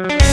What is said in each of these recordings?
you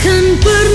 akan pergi